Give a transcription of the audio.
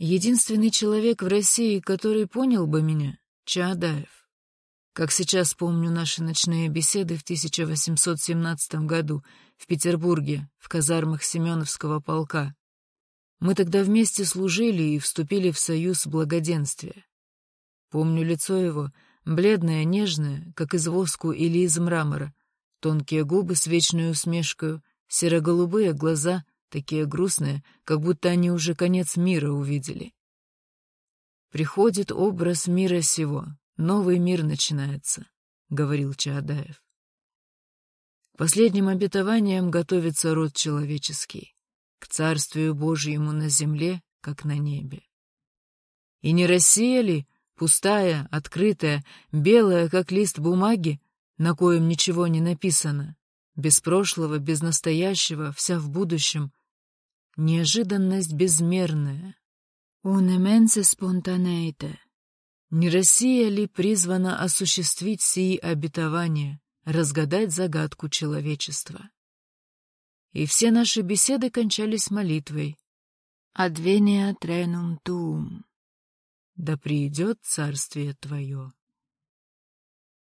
Единственный человек в России, который понял бы меня — Чаадаев. Как сейчас помню наши ночные беседы в 1817 году в Петербурге, в казармах Семеновского полка. Мы тогда вместе служили и вступили в союз благоденствия. Помню лицо его, бледное, нежное, как из воску или из мрамора, тонкие губы с вечной усмешкой, серо-голубые глаза, такие грустные, как будто они уже конец мира увидели. «Приходит образ мира сего, новый мир начинается», — говорил Чаадаев. Последним обетованием готовится род человеческий, к царствию Божьему на земле, как на небе. И не Россия ли, пустая, открытая, белая, как лист бумаги, на коем ничего не написано, без прошлого, без настоящего, вся в будущем, неожиданность безмерная. Un immense spontaneite. Не Россия ли призвана осуществить сии обетования, разгадать загадку человечества? И все наши беседы кончались молитвой. «Advenia trenum tuum» — «Да приидет царствие Твое».